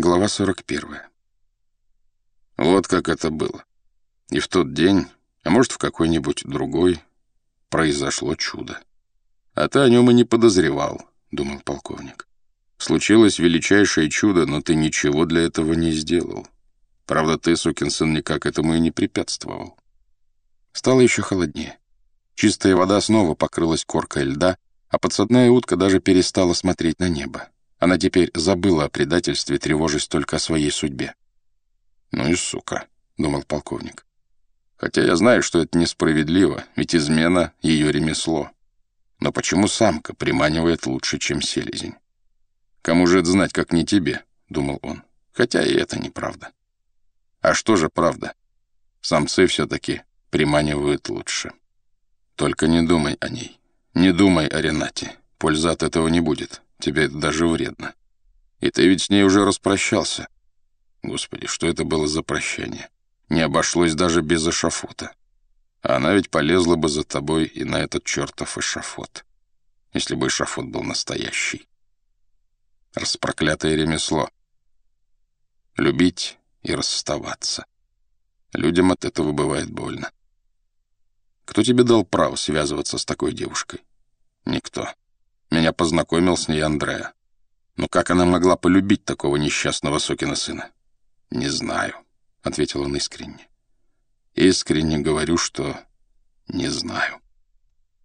Глава 41. Вот как это было. И в тот день, а может, в какой-нибудь другой, произошло чудо. А ты о нем и не подозревал, — думал полковник. Случилось величайшее чудо, но ты ничего для этого не сделал. Правда, ты, сукин сын, никак этому и не препятствовал. Стало еще холоднее. Чистая вода снова покрылась коркой льда, а подсадная утка даже перестала смотреть на небо. Она теперь забыла о предательстве, тревожась только о своей судьбе. «Ну и сука», — думал полковник. «Хотя я знаю, что это несправедливо, ведь измена — ее ремесло. Но почему самка приманивает лучше, чем селезень? Кому же это знать, как не тебе?» — думал он. Хотя и это неправда. А что же правда? Самцы все-таки приманивают лучше. Только не думай о ней. Не думай о Ренате. Пользы от этого не будет. Тебе это даже вредно. И ты ведь с ней уже распрощался. Господи, что это было за прощание? Не обошлось даже без эшафота. А она ведь полезла бы за тобой и на этот чертов эшафот. Если бы эшафот был настоящий. Распроклятое ремесло. Любить и расставаться. Людям от этого бывает больно. Кто тебе дал право связываться с такой девушкой? Никто. Меня познакомил с ней Андреа. Но как она могла полюбить такого несчастного сукина сына? Не знаю, — ответил он искренне. Искренне говорю, что не знаю.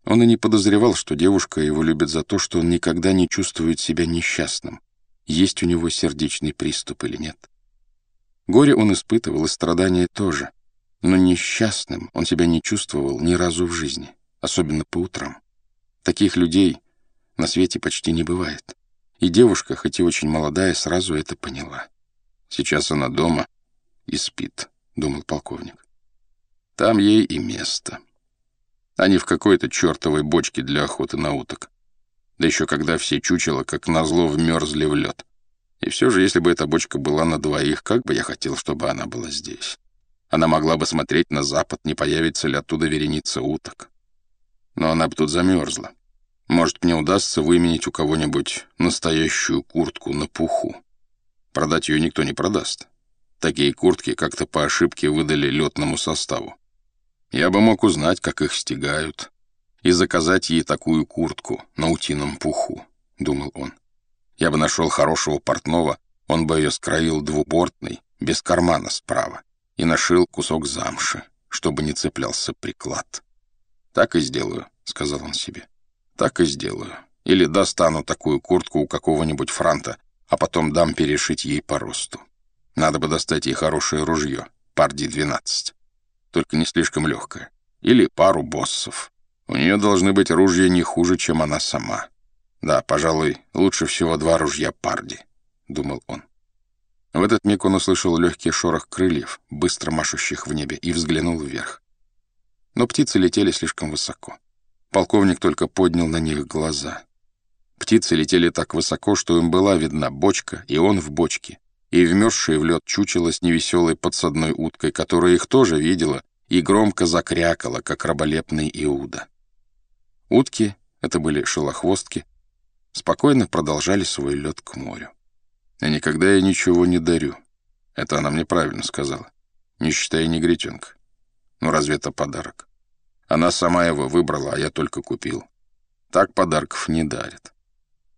Он и не подозревал, что девушка его любит за то, что он никогда не чувствует себя несчастным, есть у него сердечный приступ или нет. Горе он испытывал, и страдания тоже, но несчастным он себя не чувствовал ни разу в жизни, особенно по утрам. Таких людей на свете почти не бывает. И девушка, хоть и очень молодая, сразу это поняла. Сейчас она дома и спит, — думал полковник. Там ей и место. А не в какой-то чертовой бочке для охоты на уток. Да еще когда все чучела, как назло, вмерзли в лед. И все же, если бы эта бочка была на двоих, как бы я хотел, чтобы она была здесь. Она могла бы смотреть на запад, не появится ли оттуда вереница уток. Но она бы тут замерзла. Может, мне удастся выменить у кого-нибудь настоящую куртку на пуху. Продать ее никто не продаст. Такие куртки как-то по ошибке выдали летному составу. Я бы мог узнать, как их стегают, и заказать ей такую куртку на утином пуху, — думал он. Я бы нашел хорошего портного, он бы ее скроил двубортной, без кармана справа, и нашил кусок замши, чтобы не цеплялся приклад. «Так и сделаю», — сказал он себе. Так и сделаю. Или достану такую куртку у какого-нибудь франта, а потом дам перешить ей по росту. Надо бы достать ей хорошее ружье, парди 12. Только не слишком легкое. Или пару боссов. У нее должны быть ружья не хуже, чем она сама. Да, пожалуй, лучше всего два ружья парди, — думал он. В этот миг он услышал легкий шорох крыльев, быстро машущих в небе, и взглянул вверх. Но птицы летели слишком высоко. Полковник только поднял на них глаза. Птицы летели так высоко, что им была видна бочка, и он в бочке, и вмерзшее в лед чучело с невеселой подсадной уткой, которая их тоже видела и громко закрякала, как раболепный Иуда. Утки, это были шелохвостки, спокойно продолжали свой лед к морю. «А никогда я ничего не дарю». Это она мне правильно сказала. Не считая негритенка. Ну разве это подарок? Она сама его выбрала, а я только купил. Так подарков не дарят.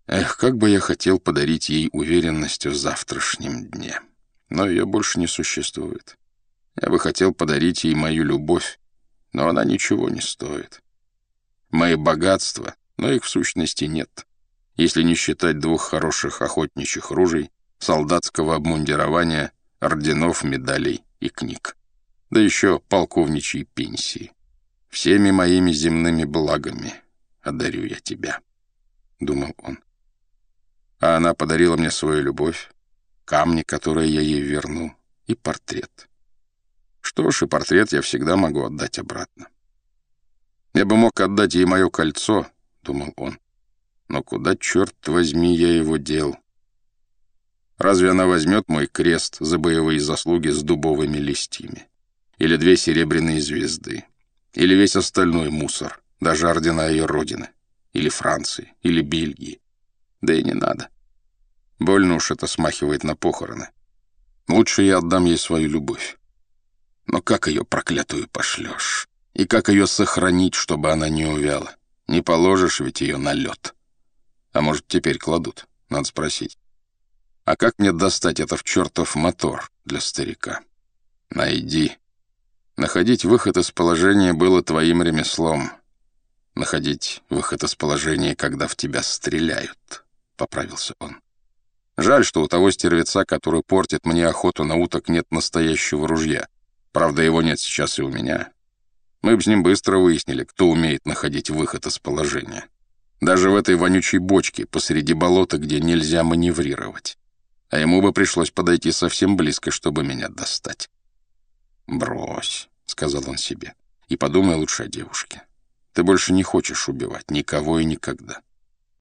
Эх, как бы я хотел подарить ей уверенность в завтрашнем дне. Но ее больше не существует. Я бы хотел подарить ей мою любовь, но она ничего не стоит. Мои богатства, но их в сущности нет. Если не считать двух хороших охотничьих ружей, солдатского обмундирования, орденов, медалей и книг. Да еще полковничьей пенсии. Всеми моими земными благами одарю я тебя, — думал он. А она подарила мне свою любовь, камни, которые я ей верну, и портрет. Что ж, и портрет я всегда могу отдать обратно. Я бы мог отдать ей мое кольцо, — думал он. Но куда, черт возьми, я его дел? Разве она возьмет мой крест за боевые заслуги с дубовыми листьями? Или две серебряные звезды? Или весь остальной мусор, даже ордена ее родины, или Франции, или Бельгии. Да и не надо. Больно уж это смахивает на похороны. Лучше я отдам ей свою любовь. Но как ее проклятую пошлешь? И как ее сохранить, чтобы она не увяла? Не положишь ведь ее на лед. А может, теперь кладут? Надо спросить. А как мне достать это в чертов мотор для старика? Найди. Находить выход из положения было твоим ремеслом. Находить выход из положения, когда в тебя стреляют, — поправился он. Жаль, что у того стервеца, который портит мне охоту на уток, нет настоящего ружья. Правда, его нет сейчас и у меня. Мы бы с ним быстро выяснили, кто умеет находить выход из положения. Даже в этой вонючей бочке посреди болота, где нельзя маневрировать. А ему бы пришлось подойти совсем близко, чтобы меня достать. «Брось», — сказал он себе, — «и подумай лучше о девушке. Ты больше не хочешь убивать никого и никогда.